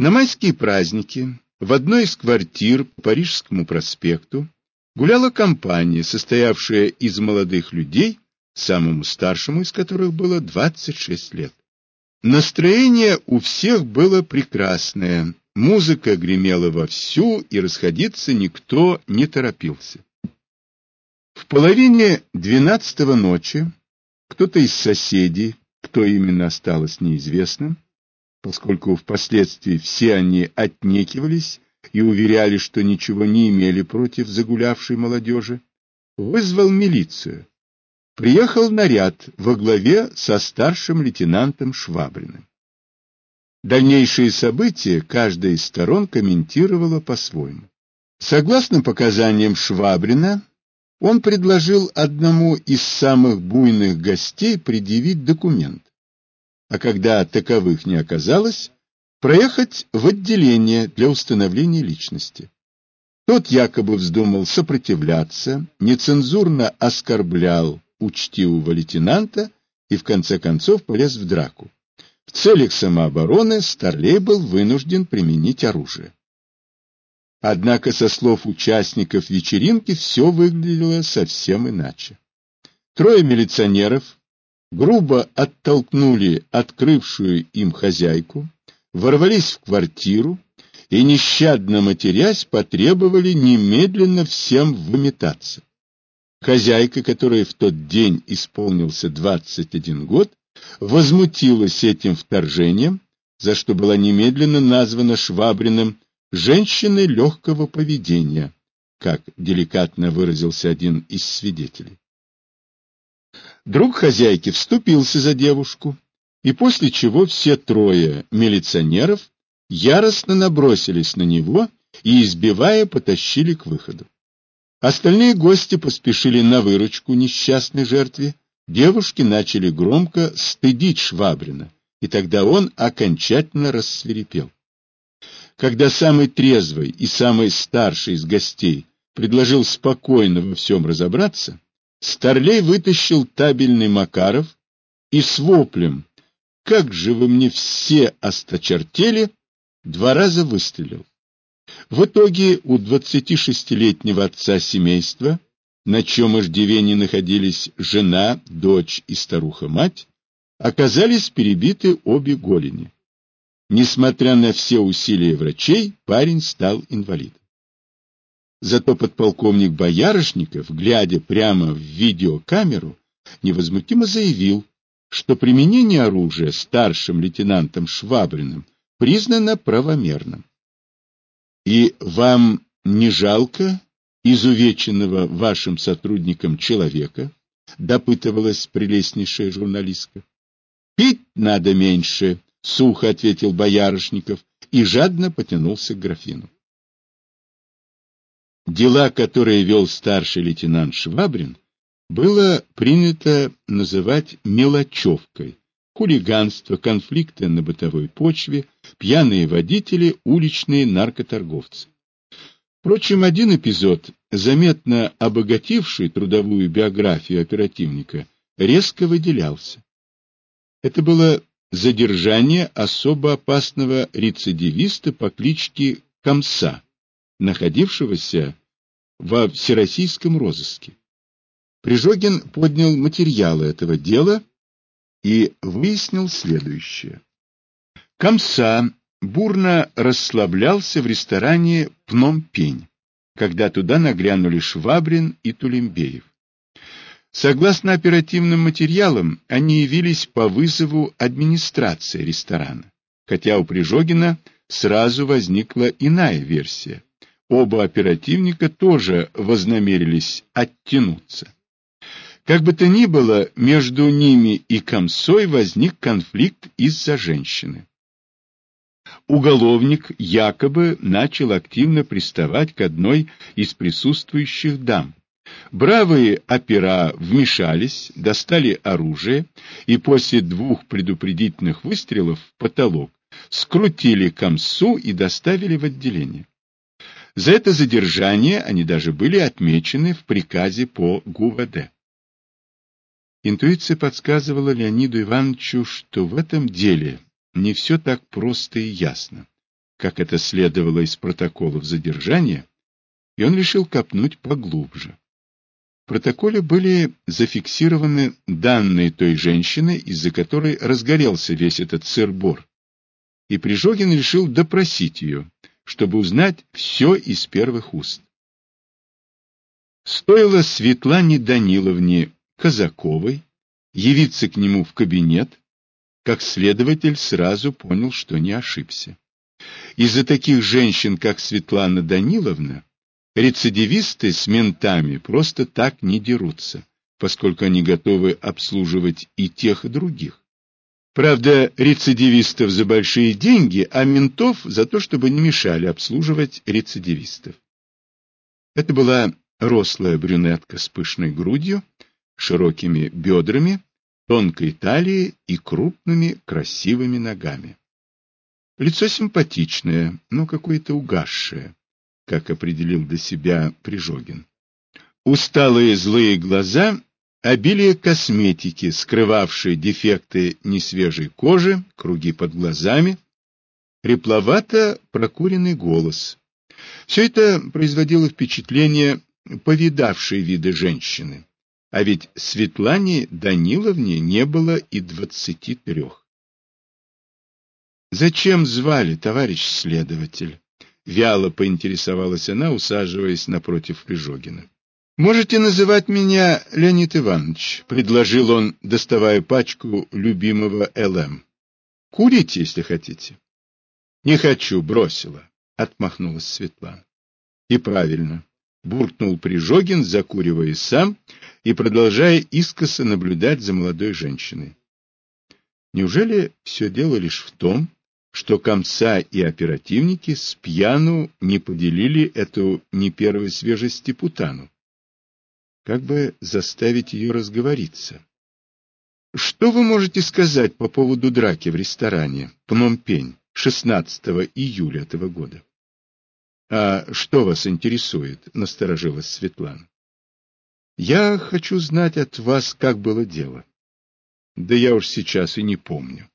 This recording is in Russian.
На майские праздники в одной из квартир по Парижскому проспекту гуляла компания, состоявшая из молодых людей, самому старшему из которых было 26 лет. Настроение у всех было прекрасное, музыка гремела вовсю, и расходиться никто не торопился. В половине двенадцатого ночи кто-то из соседей, кто именно осталось неизвестным, поскольку впоследствии все они отнекивались и уверяли, что ничего не имели против загулявшей молодежи, вызвал милицию. Приехал наряд во главе со старшим лейтенантом Швабриным. Дальнейшие события каждая из сторон комментировала по-своему. Согласно показаниям Швабрина, он предложил одному из самых буйных гостей предъявить документ, а когда таковых не оказалось, проехать в отделение для установления личности. Тот якобы вздумал сопротивляться, нецензурно оскорблял учтивого лейтенанта и в конце концов полез в драку. В целях самообороны Старлей был вынужден применить оружие. Однако, со слов участников вечеринки, все выглядело совсем иначе. Трое милиционеров грубо оттолкнули открывшую им хозяйку, ворвались в квартиру и, нещадно матерясь, потребовали немедленно всем выметаться. Хозяйка, которой в тот день исполнился 21 год, возмутилась этим вторжением, за что была немедленно названа Швабриным женщины легкого поведения, как деликатно выразился один из свидетелей. Друг хозяйки вступился за девушку, и после чего все трое милиционеров яростно набросились на него и, избивая, потащили к выходу. Остальные гости поспешили на выручку несчастной жертве. Девушки начали громко стыдить Швабрина, и тогда он окончательно рассверепел. Когда самый трезвый и самый старший из гостей предложил спокойно во всем разобраться, Старлей вытащил табельный Макаров и с воплем «Как же вы мне все осточертели!» два раза выстрелил. В итоге у 26-летнего отца семейства, на чем иждивении находились жена, дочь и старуха-мать, оказались перебиты обе голени. Несмотря на все усилия врачей, парень стал инвалидом. Зато подполковник Боярышников, глядя прямо в видеокамеру, невозмутимо заявил, что применение оружия старшим лейтенантом Швабриным признано правомерным. И вам не жалко изувеченного вашим сотрудником человека? допытывалась прелестнейшая журналистка. Пить надо меньше, — сухо ответил Боярышников и жадно потянулся к графину. Дела, которые вел старший лейтенант Швабрин, было принято называть мелочевкой. Хулиганство, конфликты на бытовой почве, пьяные водители, уличные наркоторговцы. Впрочем, один эпизод, заметно обогативший трудовую биографию оперативника, резко выделялся. Это было задержание особо опасного рецидивиста по кличке Комса, находившегося во всероссийском розыске. Прижогин поднял материалы этого дела и выяснил следующее. Комса бурно расслаблялся в ресторане «Пном-Пень», когда туда нагрянули Швабрин и Тулембеев. Согласно оперативным материалам, они явились по вызову администрации ресторана, хотя у Прижогина сразу возникла иная версия. Оба оперативника тоже вознамерились оттянуться. Как бы то ни было, между ними и Комсой возник конфликт из-за женщины. Уголовник якобы начал активно приставать к одной из присутствующих дам, Бравые опера вмешались, достали оружие и после двух предупредительных выстрелов в потолок скрутили комсу и доставили в отделение. За это задержание они даже были отмечены в приказе по ГУВД. Интуиция подсказывала Леониду Ивановичу, что в этом деле не все так просто и ясно. как это следовало из протоколов задержания, и он решил копнуть поглубже. В протоколе были зафиксированы данные той женщины, из-за которой разгорелся весь этот сыр-бор, и Прижогин решил допросить ее, чтобы узнать все из первых уст. Стоило Светлане Даниловне Казаковой явиться к нему в кабинет, как следователь сразу понял, что не ошибся. Из-за таких женщин, как Светлана Даниловна, рецидивисты с ментами просто так не дерутся, поскольку они готовы обслуживать и тех, и других. Правда, рецидивистов за большие деньги, а ментов за то, чтобы не мешали обслуживать рецидивистов. Это была рослая брюнетка с пышной грудью, широкими бедрами, тонкой талией и крупными красивыми ногами. Лицо симпатичное, но какое-то угасшее, как определил для себя Прижогин. Усталые злые глаза, обилие косметики, скрывавшие дефекты несвежей кожи, круги под глазами, хрипловато прокуренный голос. Все это производило впечатление повидавшей виды женщины, а ведь Светлане Даниловне не было и двадцати трех. Зачем звали, товарищ следователь? Вяло поинтересовалась она, усаживаясь напротив Прижогина. Можете называть меня Леонид Иванович, предложил он, доставая пачку любимого ЛМ. Курите, если хотите. Не хочу, бросила, отмахнулась Светлана. И правильно, буркнул Прижогин, закуривая сам и продолжая искоса наблюдать за молодой женщиной. Неужели все дело лишь в том, что комса и оперативники с пьяну не поделили эту не первой свежести путану. Как бы заставить ее разговориться? Что вы можете сказать по поводу драки в ресторане Пномпень 16 июля этого года? А что вас интересует? Насторожилась Светлана. Я хочу знать от вас, как было дело. Да я уж сейчас и не помню.